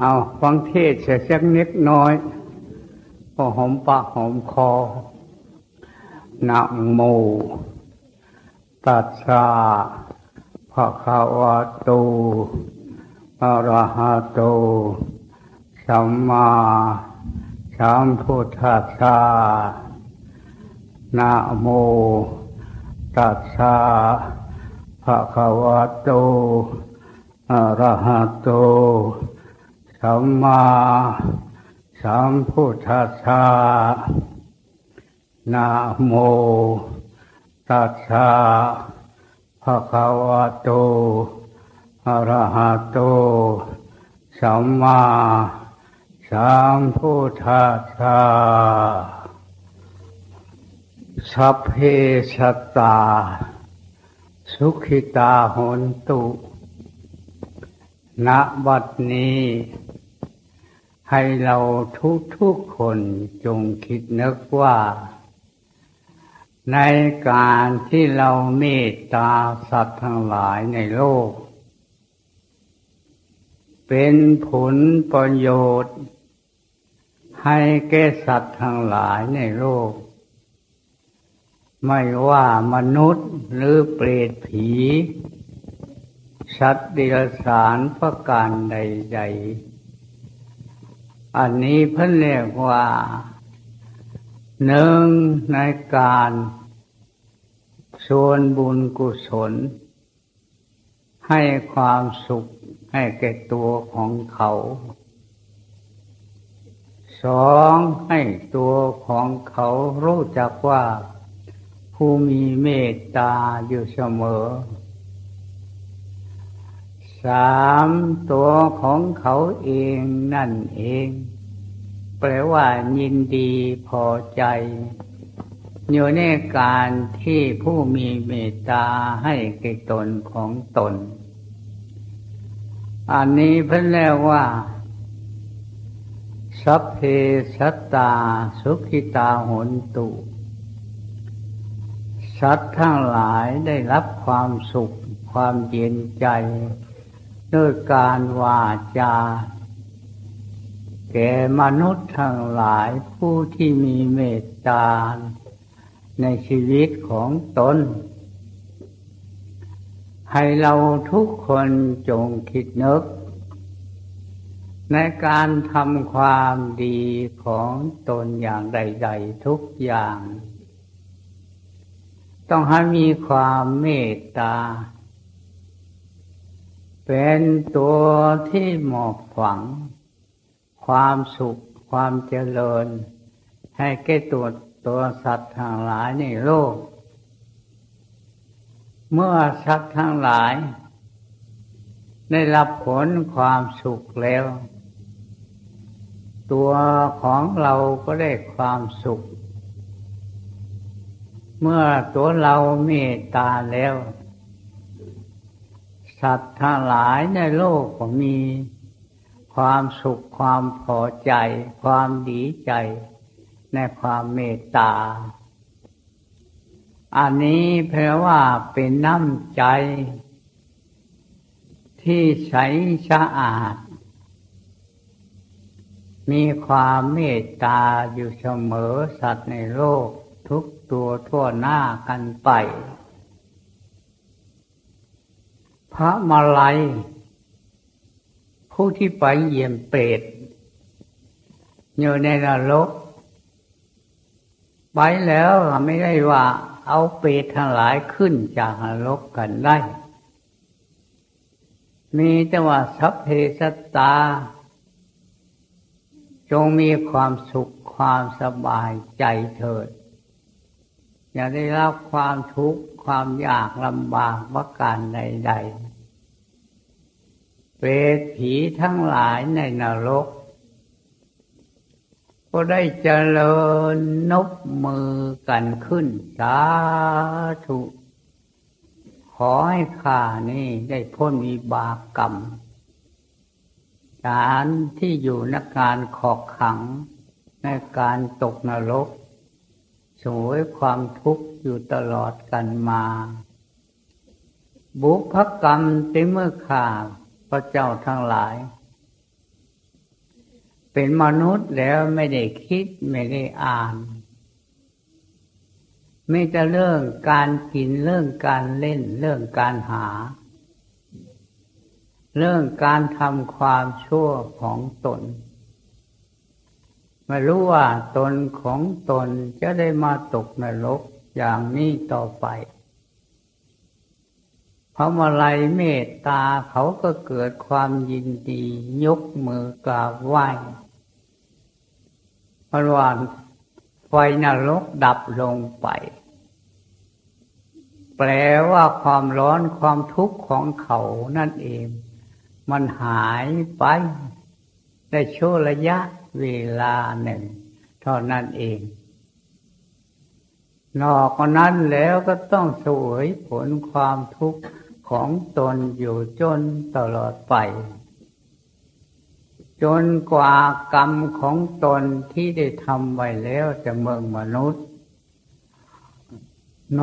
เอาฟังเทศเสียสักนิดน้อยพอหอมปากหอมคอนะโมตัสสะภะคะวะโตอะระหะโตสัมมาสัมพุทธัสสะนะโมตัสสะภะคะวะโตอะระหะโต สัมมาสัมพุทธัสสะนะโมตัสสะภะคะวะโตอะระหะโตสัมมาสัมพุทธัสสะสัพเพสัตตา สุขิตาหนตุณบัดนี้ ให้เราทุกทุกคนจงคิดนึกว่า ในการที่เราเมตตาสัตว์ทั้งหลายในโลก เป็นผลประโยชน์ ให้แก่สัตว์ทั้งหลายในโลก ไม่ว่ามนุษย์หรือเปรตผีสัตว์เดรัจฉานประการใด ๆ อันนี้เพิ่นเรียกว่าหนึ่งในการส่วนบุญกุศล ให้ความสุขให้แก่ตัวของเขาสองให้ตัวของเขารู้จักว่าผู้มีเมตตาอยู่เสมอ สามตัวของเขาเองนั่นเอง แปลว่ายินดีพอใจ อยู่ในการที่ผู้มีเมตตาให้แก่ตนของตน อันนี้เพิ่นเรียกว่าสัพเพสัตตาสุขิตาหนตุ สัตว์ทั้งหลายได้รับความสุขความเย็นใจ ด้วยการวาจา แก่มนุษย์ทั้งหลายผู้ที่มีเมตตาในชีวิตของตน ให้เราทุกคนจงคิดนึก ในการทำความดีของตนอย่างใด ๆ ทุกอย่าง ต้องให้มีความเมตตา เป็นตัวที่หมอบฝัง ความสุขความเจริญ ให้แก่ตัวตัวสัตว์ทั้งหลายในโลก เมื่อสัตว์ทั้งหลาย ได้รับผลความสุขแล้ว ตัวของเราก็ได้ความสุข เมื่อตัวเราเมตตาแล้ว สัตว์ทั้งหลายในโลกก็มี ความสุขความพอใจ ความดีใจ ในความเมตตา อันนี้แปลว่าเป็นน้ำใจ ที่ใสสะอาด มีความเมตตาอยู่เสมอสัตว์ในโลกทุกตัวทั่วหน้ากันไป พระมาลัย ผู้ที่ไปเยี่ยมเปรตอยู่ในนรกไปแล้วไม่ได้ว่าเอาเปรตทั้งหลายขึ้นจากนรกกันได้ มีแต่ว่าสัพเพสัตตา จงมีความสุขความสบายใจเถิด อย่าได้รับความทุกข์ความยากลำบากประการใดๆเป รตผีทั้งหลายในนรก ก็ได้เจริญนบมือกันขึ้นสาธุ ขอให้ข้านี่ได้พ้นวิบากกรรมการที่อยู่ในการขอกขังในการตกนรกสวยความทุกข์อยู่ตลอดกันมา บุพกรรมที่เมื่อข่า ระเจ้าทั้งหลาย เป็นมนุษย์แล้วไม่ได้คิดไม่ได้อ่านไม่จะเรื่องการกินเรื่องการเล่นเรื่องการหา เรื่องการทำความชั่วของตนไม่รู้ว่าตนของตนจะได้มาตกนรกอย่างนี้ต่อไป พระมาลัยเมตตาเขาก็เกิดความยินดี ยกมือกราบไหว้พระวานไฟนรกดับลงไป แปลว่าความร้อนความทุกข์ของเขานั่นเอง มันหายไปในช่วงระยะเวลาหนึ่ง เท่านั้นเอง นอกนั้นแล้วก็ต้องสวยผลความทุกข์ ของตนอยู่จนตลอดไป จนกว่ากรรมของตนที่ได้ทำไว้แล้วจะเมืองมนุษย์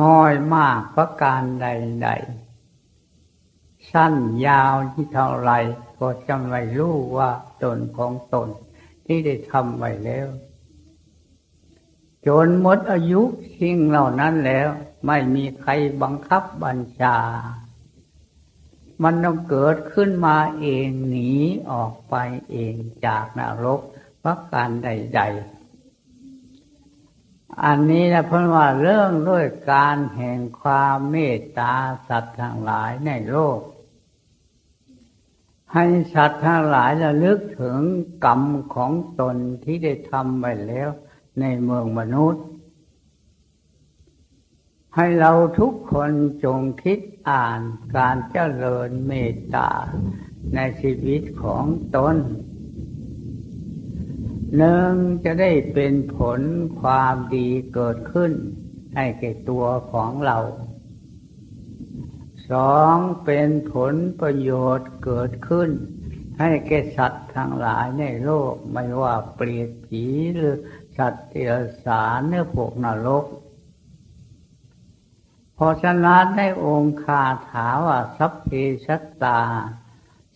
น้อยมากประการใดๆ สั้นยาวที่เท่าไรก็จำไม่รู้ว่าตนของตนที่ได้ทำไว้แล้ว จนหมดอายุสิ่งเหล่านั้นแล้วไม่มีใครบังคับบัญชา มันต้องเกิดขึ้นมาเองหนีออกไปเองจากนรกประการใดๆ อันนี้นะเพราะว่าเรื่องด้วยการแห่งความเมตตาสัตว์ทั้งหลายในโลก ให้สัตว์ทั้งหลายระลึกถึงกรรมของตนที่ได้ทำไปแล้วในเมืองมนุษย์ ให้เราทุกคนจงคิดอ่านการเจริญเมตตาในชีวิตของตนหนึ่งจะได้เป็นผลความดีเกิดขึ้น ให้แก่ตัวของเราสองเป็นผลประโยชน์เกิดขึ้น ให้แก่สัตว์ทั้งหลายในโลกไม่ว่าเปรียผีหรือสัตว์เดรัจฉานเนื้อพวกนรก พอฉะนั้นในองค์คาถาว่าสัพเพชัตตา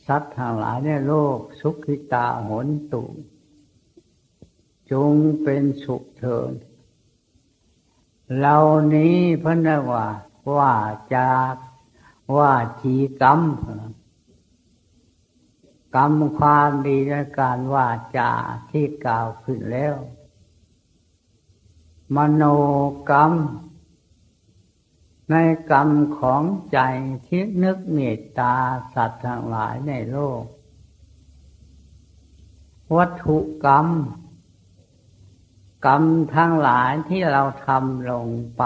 สัตว์ทั้งหลายในโลกสุขิตาหนตุ จงเป็นสุขเถิดเหล่านี้พระนว่าว่าจากว่าจีกรรมกรรมความดีในการว่าจาที่กล่าวขึ้นแล้ว มโนกรรม ในกรรมของใจที่นึกเมตตาสัตว์ทั้งหลายในโลก วัตถุกรรม กรรมทั้งหลายที่เราทำลงไป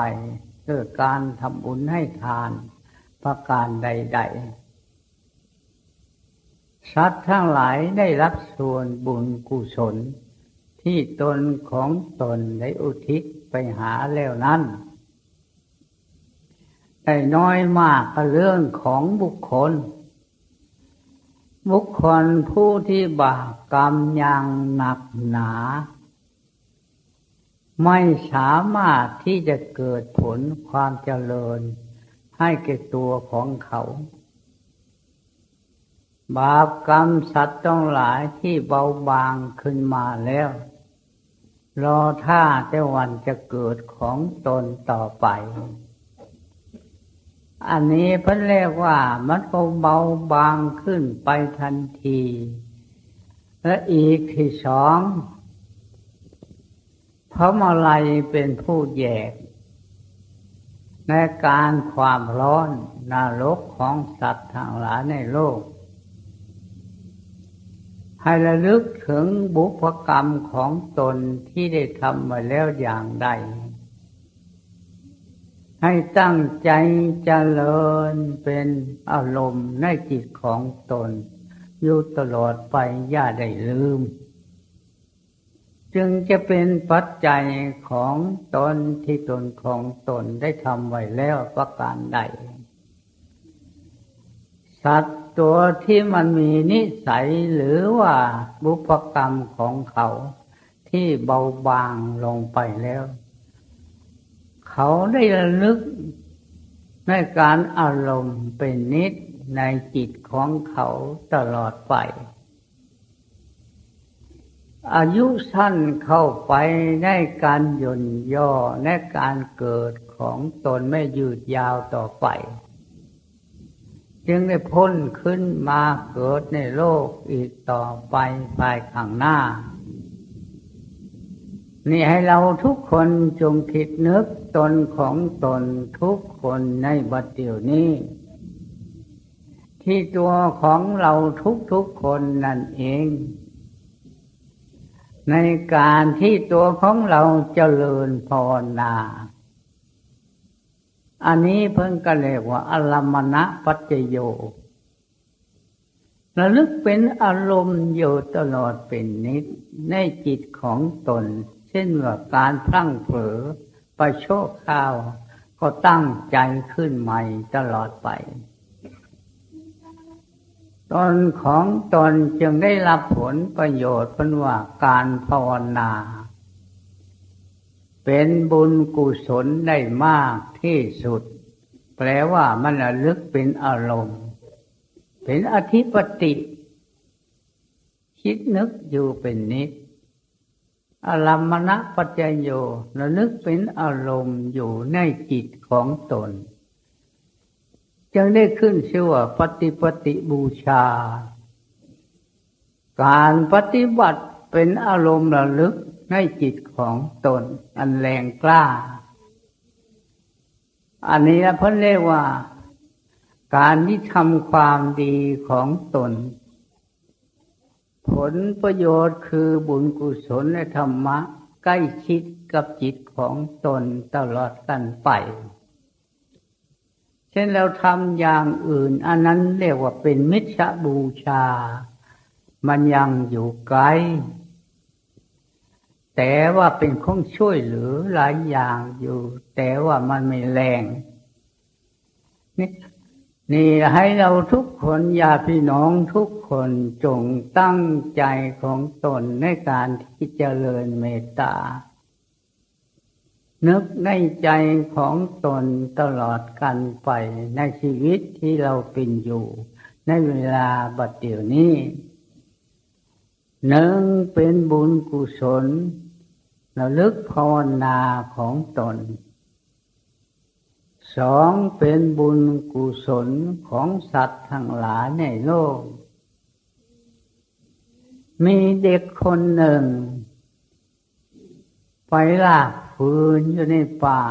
คือการทำบุญให้ทานประการใด ๆ สัตว์ทั้งหลายได้รับส่วนบุญกุศลที่ตนของตนได้อุทิศไปหาแล้วนั้น ได้น้อยมากก็เรื่องของบุคคล บุคคลผู้ที่บาปกรรมยังหนักหนา ไม่สามารถที่จะเกิดผลความเจริญ ให้แก่ตัวของเขา บาปกรรมสัตว์ต้องหลายที่เบาบางขึ้นมาแล้ว รอท่าแต่วันจะเกิดของตนต่อไป อันนี้เพิ่นเรียกว่ามันก็เบาบางขึ้นไปทันที และอีกที่สองพระมาลัยเป็นผู้แยก ในการความร้อนนรกของสัตว์ทั้งหลายในโลก ให้ระลึกถึงบุพกรรมของตนที่ได้ทำมาแล้วอย่างใด ให้ตั้งใจเจริญเป็นอารมณ์ในจิตของตน อยู่ตลอดไปอย่าได้ลืม จึงจะเป็นปัจจัยของตนที่ตนของตนได้ทำไว้แล้วประการใด สัตว์ตัวที่มันมีนิสัยหรือว่าบุพกรรมของเขาที่เบาบางลงไปแล้ว เขาได้ระลึกในการอารมณ์เป็นนิดในจิตของเขาตลอดไป อายุสั้นเข้าไปในการย่นย่อในการเกิดของตนไม่ยืดยาวต่อไป จึงได้พ้นขึ้นมาเกิดในโลกอีกต่อไปภายข้างหน้า นี่ให้เราทุกคนจงคิดนึกตนของตนทุกคนในบัดเดี๋ยวนี้ ที่ตัวของเราทุกๆคนนั่นเอง ในการที่ตัวของเราเจริญภาวนา อันนี้เพิ่งก็เรียกว่าอารมณะปัจจโยระลึกเป็นอารมณ์อยู่ตลอดเป็นนิดในจิตของตน เช่นว่าการพลั้งเผลอประโชคข้าว ก็ตั้งใจขึ้นใหม่ตลอดไป ตนของตนจึงได้รับผลประโยชน์เป็นว่าการภาวนา เป็นบุญกุศลได้มากที่สุด แปลว่ามันลึกเป็นอารมณ์ เป็นอธิปติ คิดนึกอยู่เป็นนิด อารมณปัจจโยระลึกเป็นอารมณ์อยู่ในจิตของตน จึงได้ขึ้นชื่อว่าปฏิปฏิบูชา การปฏิบัติเป็นอารมณ์ระลึกในจิตของตน อันแรงกล้า อันนี้เพิ่นเรียกว่า การที่ทำความดีของตน ผลประโยชน์คือบุญกุศลและธรรมะ ใกล้ชิดกับจิตของตนตลอดกันไป เช่นเราทำอย่างอื่น อันนั้นเรียกว่าเป็นมิจฉาบูชา มันยังอยู่ไกล แต่ว่าเป็นของช่วยเหลือหลายอย่างอยู่ แต่ว่ามันไม่แรงนี่ นี่ให้เราทุกคนอย่าพี่น้องทุกคนจงตั้งใจของตนในการที่จะเจริญเมตตา นึกในใจของตนตลอดกันไปในชีวิตที่เราเป็นอยู่ ในเวลาบัดเดี๋ยวนี้หนึ่งเป็นบุญกุศลระลึกภาวนาของตน สองเป็นบุญกุศลของสัตว์ทั้งหลายในโลก มีเด็กคนหนึ่ง ไปลากฟืนอยู่ในป่า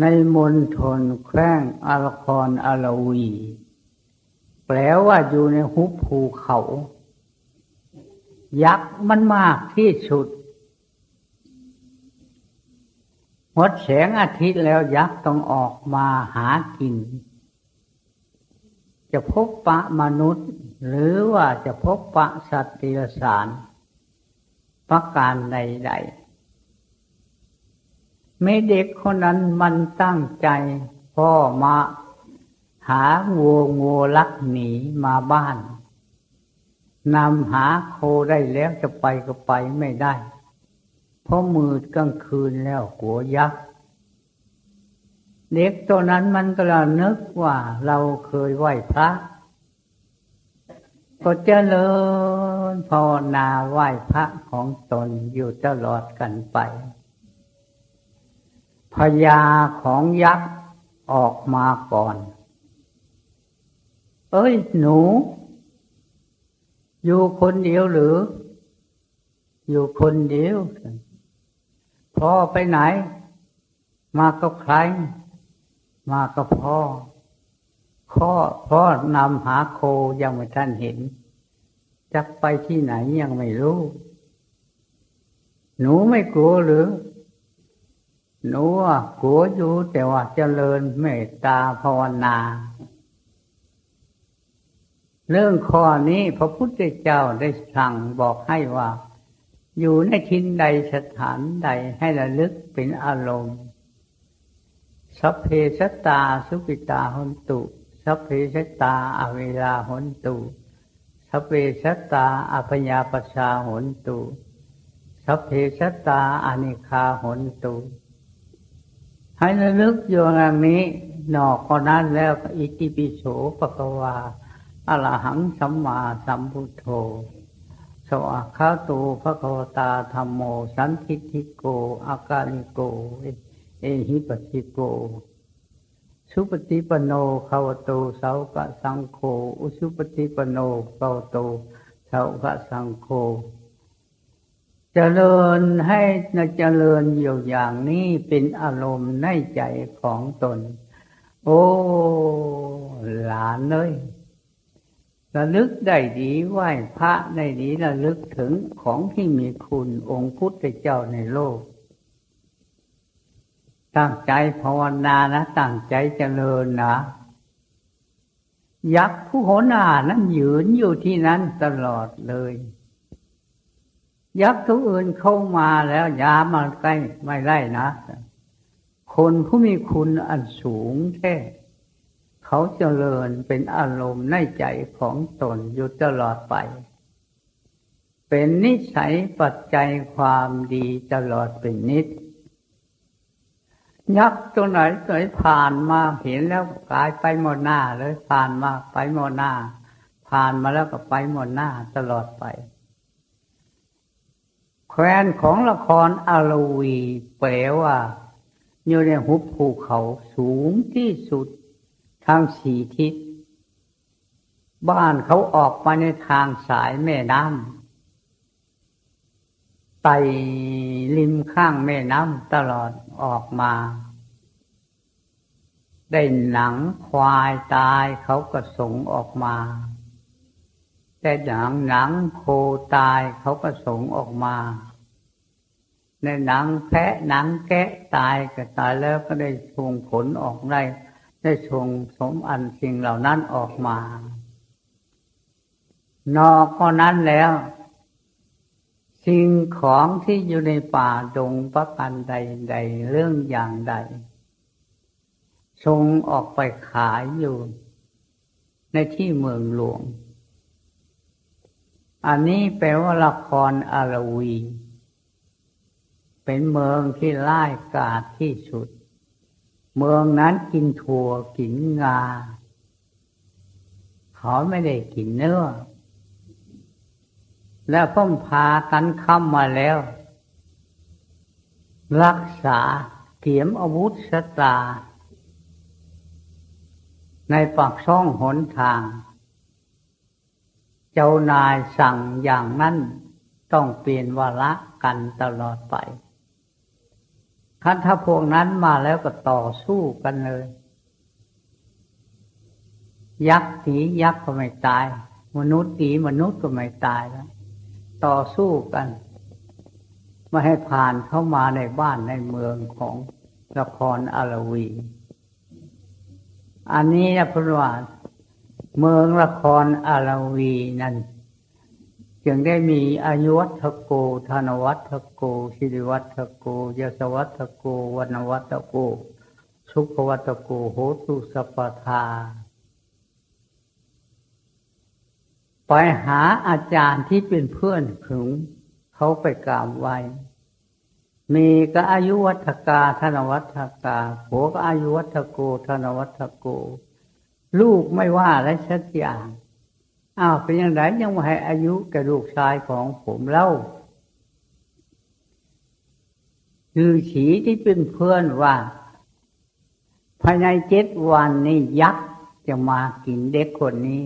ในมณฑลแคว้งอาคอนอาวี แปลว่าอยู่ในหุบภูเขา ยักษ์มันมากที่สุด หมดแสงอาทิตย์แล้วยักษ์ต้องออกมาหากิน จะพบปะมนุษย์ หรือว่าจะพบปะสัตว์ติสารประการใดๆไม่เด็กคนนั้นมันตั้งใจพ่อมาหาวัวงัวลักหนีมาบ้านนำหาโคได้แล้วจะไปก็ไปไม่ได้ เพราะมืดกลางคืนแล้วกลัวยักษ์เด็กตัวนั้นมันก็ระนึกว่าเราเคยไหว้พระ ก็เจริญภาวนาไหว้พระของตนอยู่ตลอดกันไปพญาของยักษ์ออกมาก่อน เอ้ยหนู อยู่คนเดียวหรือ อยู่คนเดียว พ่อไปไหน มากับใคร มากับพ่อพ่อพ่อนำหาโคยังไม่ท่านเห็นจะไปที่ไหนยังไม่รู้ หนูไม่กลัวหรือ หนูกลัวอยู่แต่ว่าเจริญเมตตาภาวนา เรื่องข้อนี้พระพุทธเจ้าได้สั่งบอกให้ว่า อยู่ในทินใดสถานใดให้ระลึกเป็นอารมณ์ สัพเพสตาสุปิตาหนตุ สัพเพสตาอเวลาหนตุ สัพเพสตาอภญาปชาหนตุ สัพเพสตาอนิคาหนตุ ให้ระลึกอยู่อย่างนี้นอกคนนั้นแล้วอิติปิโสปะกวาอรหังสัมมาสัมพุทโธ สวากขาตูพระควตาธรรมโม สันทิทิโก อากาลิโก เอหิปติโก สุปฏิปโนขาวโตสาวกสังโฆอุสุปฏิปโนขาวโตสาวกสังโฆเจริญให้เจริญอยู่อย่างนี้เป็นอารมณ์ในใจของตน โอ้ หลานเลย ระลึกได้ดีไหวพระได้ดีระลึกถึงของที่มีคุณองค์พุทธเจ้าในโลก ตั้งใจภาวนานะตั้งใจเจริญนะ ยักษ์ผู้โหนานั้นยืนอยู่ที่นั้นตลอดเลย ยักษ์ตัวอื่นเข้ามาแล้วยามาใกล้ไม่ไล่นะ คนผู้มีคุณอันสูงแท้ เขาเจริญเป็นอารมณ์ในใจของตนอยู่ตลอดไป เป็นนิสัยปัจจัยความดีตลอดเป็นนิด ยักษ์ตัวไหนตัวไหนผ่านมาเห็นแล้วกลายไปหมดหน้าเลยผ่านมาไปหมดหน้า ผ่านมาแล้วก็ไปหมดหน้าตลอดไปแคว้นของละครอารวีแปลว่า อยู่ในหุบภูเขาสูงที่สุด ทางสี่ทิศ บ้านเขาออกมาในทางสายแม่น้ำไต่ริมข้างแม่น้ำตลอดออกมา ได้หนังควายตายเขาก็ส่งออกมา แต่หนังหนังโคตายเขาก็ส่งออกมาในหนังแพะหนังแกะตายก็ตายแล้วก็ได้ส่งผลออกได้ ได้ส่งสมอันสิ่งเหล่านั้นออกมา นอกพอนั้นแล้ว สิ่งของที่อยู่ในป่าดงประกันใดใดเรื่องอย่างใดส่งออกไปขายอยู่ ในที่เมืองหลวง อันนี้แปลว่าละครอารวี เป็นเมืองที่ไล่กาดที่สุด เมืองนั้นกินถั่วกินงาเขาไม่ได้กินเนื้อ แล้วพ่อพากันค้ำมาแล้ว รักษาเขียมอาวุธสตา ในปากช่องหนทาง เจ้านายสั่งอย่างนั้นต้องเปลี่ยนวาระกันตลอดไป คันถ้าพวกนั้นมาแล้วก็ต่อสู้กันเลย ยักษ์ตียักษ์ก็ไม่ตาย มนุษย์ตีมนุษย์ก็ไม่ตายแล้ว ต่อสู้กันไม่ให้ผ่านเข้ามาในบ้านในเมืองของละครอารวี อันนี้นะพระวาเมืองละครอารวีนั้น จึงได้มีอายุวัฒโก ธนวัฒโก สิริวัฒโกยศวัฒโกวนวัฒโก สุขวัฒโก โหตุสปทา ไปหาอาจารย์ที่เป็นเพื่อนถึงเขาไปกราบไหวมีก็อายุวัฒกา ธนวัฒกาผัวก็อายุวัฒโก ธนวัฒโก ลูกไม่ว่าอะไรสักอย่าง อ้าวเป็นยังไงยังไม่ให้อายุกับลูกชายของผมเล่าคือฉีที่เป็นเพื่อนว่า ภายในเจ็ดวันนี้ยักษ์จะมากินเด็กคนนี้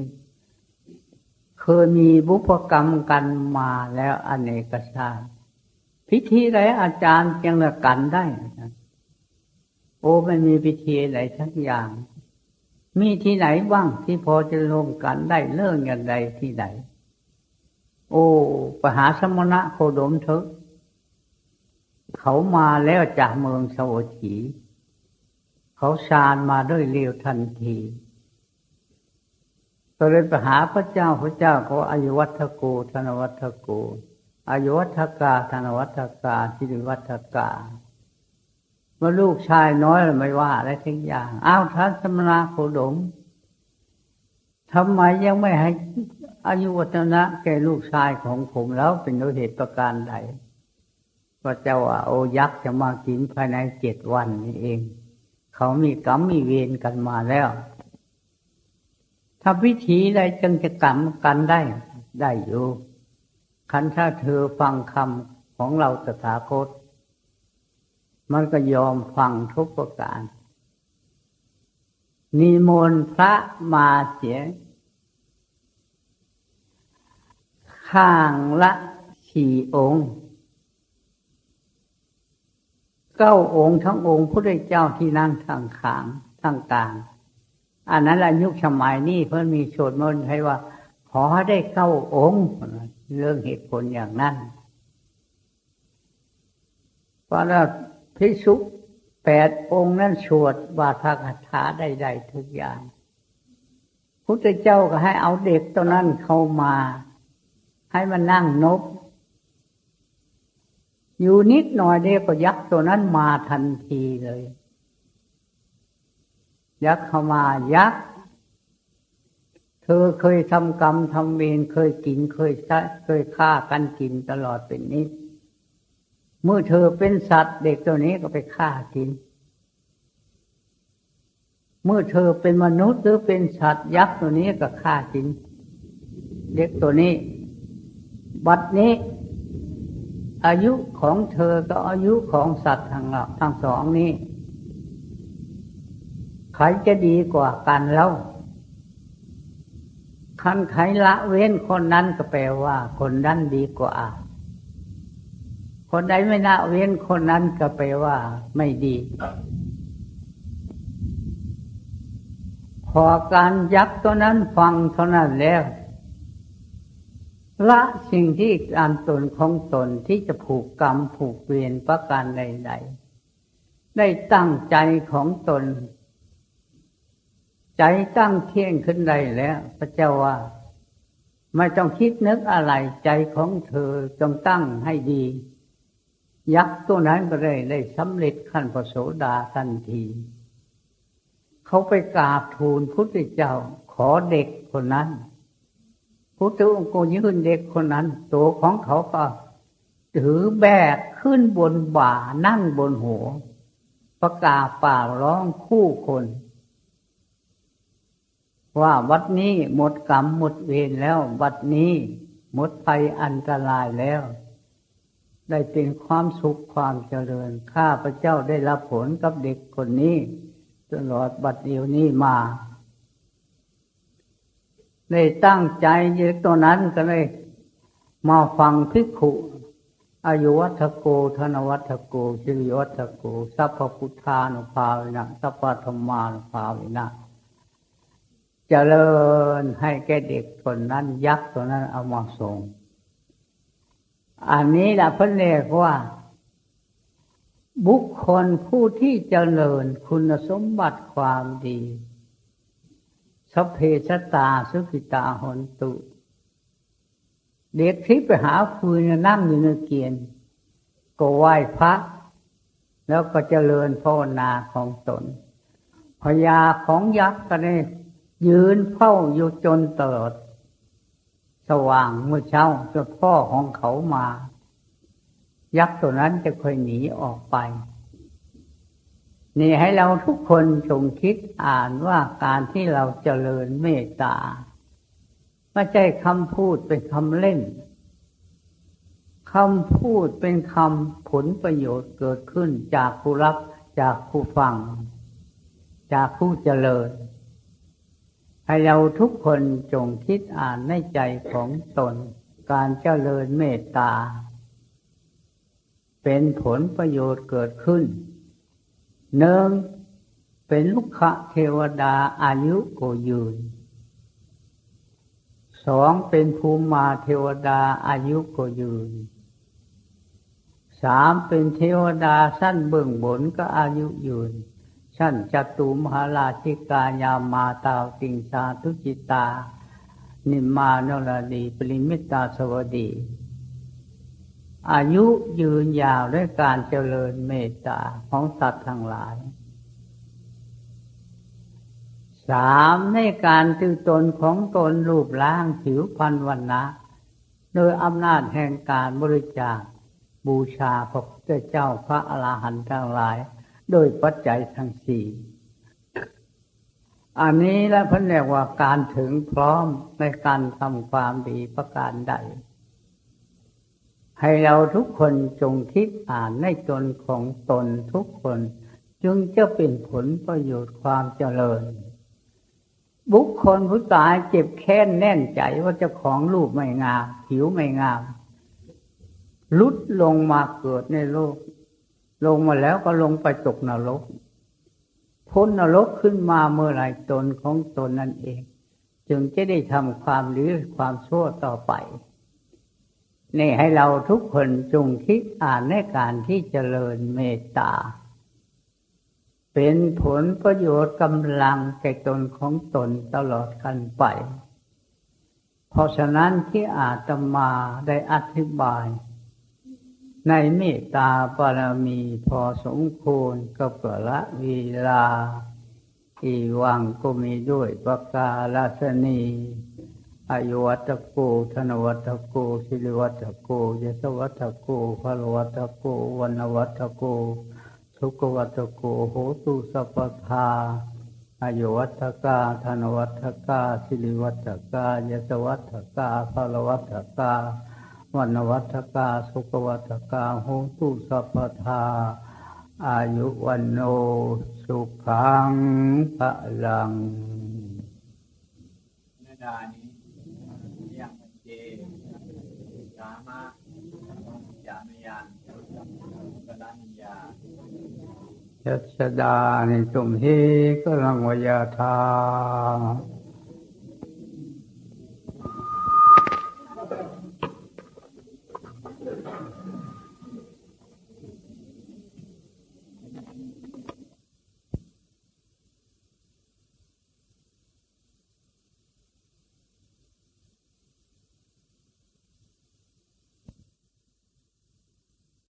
เคยมีบุพกรรมกันมาแล้วอเนกชาติพิธีใดอาจารย์ยังละกันได้ โอ้ไม่มีพิธีใดสักอย่าง มีที่ไหนบ้างที่พอจะรวมกันได้เรื่องอย่างใดที่ไหน โอ้ปหาสมณะโคดมเถอะเขามาแล้วจากเมืองสวัสดีเขาชานมาด้วยเร็วทันทีก็เลยไปหาพระเจ้าพระเจ้าเขาอายุวัฒโกธนวัฒโกอายุวัฒกาธนวัฒกาสิริวัฒกา ว่าลูกชายน้อยไม่ว่าอะไรทั้งอย่าง อ้าวท่านสมณะโคดมทำไมยังไม่ให้อายุวัฒนะแก่ลูกชายของผมแล้วเป็นโดยเหตุประการใดก็เจ้าว่าโอยักษ์จะมากินภายในเจ็ดวันนี้เอง เขามีกรรมมีเวรกันมาแล้วถ้าวิธีใดจึงจะกรรมกันได้ได้อยู่คันถ้าเธอฟังคำของเราตถาคต มันก็ยอมฟังทุกประการ นิมนต์พระมาเสีย ข้างละสี่องค์ เก้าองค์ทั้งองค์พระเจ้าที่นั่งทางขางทางกลาง อันนั้นละยุคสมัยนี้เพิ่นมีโสดมนต์ให้ว่า ขอได้เก้าองค์ เรื่องเหตุผลอย่างนั้นเพราะว่าพิสุแปดองค์นั้นสวดวาทคาถาใดๆทุกอย่าง พุทธเจ้าก็ให้เอาเด็กตัวนั้นเข้ามา ให้มันนั่งนบ อยู่นิดหน่อยเดียวก็ยักษ์ตัวนั้นมาทันทีเลย ยักษ์เข้ามายักษ์เธอเคยทำกรรมทำเวรเคยกินเคยใช้เคยฆ่ากันกินตลอดเป็นนิด เมื่อเธอเป็นสัตว์เด็กตัวนี้ก็ไปฆ่ากิน เมื่อเธอเป็นมนุษย์หรือเป็นสัตว์ยักษ์ตัวนี้ก็ฆ่ากิน เด็กตัวนี้ บัดนี้ อายุของเธอก็อายุของสัตว์ทั้งทั้งสองนี้ใครจะดีกว่ากันแล้วคันใครละเว้นคนนั้นก็แปลว่า คนนั้นดีกว่า คนใดไม่ละเว้นคนนั้นก็แปว่าไม่ดี พอการยักตัวนั้นฟังเท่านั้นแล้ว ละสิ่งที่การตนของตนที่จะผูกกรรมผูกเวรประการใดๆได้ตั้งใจของตน ใจตั้งเที่ยงขึ้นได้แล้วพระเจ้าว่าไม่ต้องคิดนึกอะไรใจของเธอจงตั้งให้ดี ยักษ์ตัวนั้นก็ได้ได้สำเร็จขั้นพระโสดาทันที เขาไปกราบทูลพุทธเจ้าขอเด็กคนนั้นพุทธองค์ก็ยื่นเด็กคนนั้น ตัวของเขาก็ถือแบกขึ้นบนบ่านั่งบนหัว ประกาศป่าร้องคู่คน ว่าวัดนี้หมดกรรมหมดเวรแล้ว วัดนี้หมดภัยอันตรายแล้ว ได้เป็นความสุขความเจริญ ข้าพระเจ้าได้รับผลกับเด็กคนนี้ ตลอดบัดเดียวนี้มาได้ตั้งใจเด็กตัวนั้นก็เลยมาฟังพิกขุอายุวัฒโก ธนวัฒโกสิริวัฒโก สัพพพุทธานุภาวินะสัพพธรรมานุภาวินะเจริญให้แก่เด็กคนนั้นยักษ์ตัวนั้นเอามาส่ง อันนี้แหละพระเรียกว่า บุคคลผู้ที่เจริญคุณสมบัติความดีสเพชตาสุขิตาหนตุ เด็กที่ไปหาฟืนนั่งอยู่ในเกียน ก็ไหว้พระ แล้วก็เจริญภาวนาของตนพญาของยักษ์ก็ได้ยืนเฝ้าอยู่จนตลอด สว่างเมื่อเช้าจนพ่อของเขามา ยักษ์ตัวนั้นจะค่อยหนีออกไป นี่ให้เราทุกคนจงคิดอ่านว่าการที่เราเจริญเมตตาไม่ใช่คำพูดเป็นคำเล่นคำพูดเป็นคำผลประโยชน์เกิดขึ้นจากผู้รับจากผู้ฟัง จากผู้เจริญ ให้เราทุกคนจงคิดอ่านในใจของตน การเจริญเมตตา เป็นผลประโยชน์เกิดขึ้นหนึ่งเป็นลูกะเทวดาอายุโกยืนสองเป็นภูมิมาเทวดาอายุโกยืนสามเป็นเทวดาสั้นเบื้องบนก็อายุยืน ชั้นจตุมหาราชิกายามาตาติงสาทุจิตา นิมานรดีปริมิตาสวัสดี อายุยืนยาวด้วยการเจริญเมตตาของสัตว์ทั้งหลาย สามในการตือตนของตนรูปร่างผิวพรรณวันนะโดยอำนาจแห่งการบริจาคบูชาพระพุทธเจ้าพระอรหันต์ทั้งหลาย โดยปัจจัยทั้งสี่อันนี้และพันเรียกว่าการถึงพร้อมในการทำความดีประการใด ให้เราทุกคนจงคิดอ่านในตนของตนทุกคน จึงจะเป็นผลประโยชน์ความเจริญ บุคคลผู้ตายเจ็บแค้นแน่นใจว่าเจ้าของรูปไม่งาม ผิวไม่งาม ลุดลงมาเกิดในโลก ลงมาแล้วก็ลงไปตกนรก พ้นนรกขึ้นมาเมื่อไรตนของตนนั่นเอง จึงจะได้ทำความดีความชั่วต่อไป นี่ให้เราทุกคนจงคิดอ่านในการที่เจริญเมตตา เป็นผลประโยชน์กำลังแก่ตนของตนตลอดกันไป เพราะฉะนั้นที่อาตมาได้อธิบาย ในเมตตาบารมีพอสมควรกับเปละวีลา อีวังก็มีด้วยประกาลสนีอายุวัตโกธนวัตโกสิริวัตโกยศวัตโกพลวัตโกวันวัตโกสุขวัตโกโหตุสัพพาอายุวัตกาธนวัตกาสิริวัตกายศวัตกาพลวัตกา วันวัตกาสุขวัตกาโหตุสัพพาอายุวันโนสุขังพลังนาดานี้ยังมันเจสามะยามยานกลานิยายัสดานิตุมหิกลังวยาธา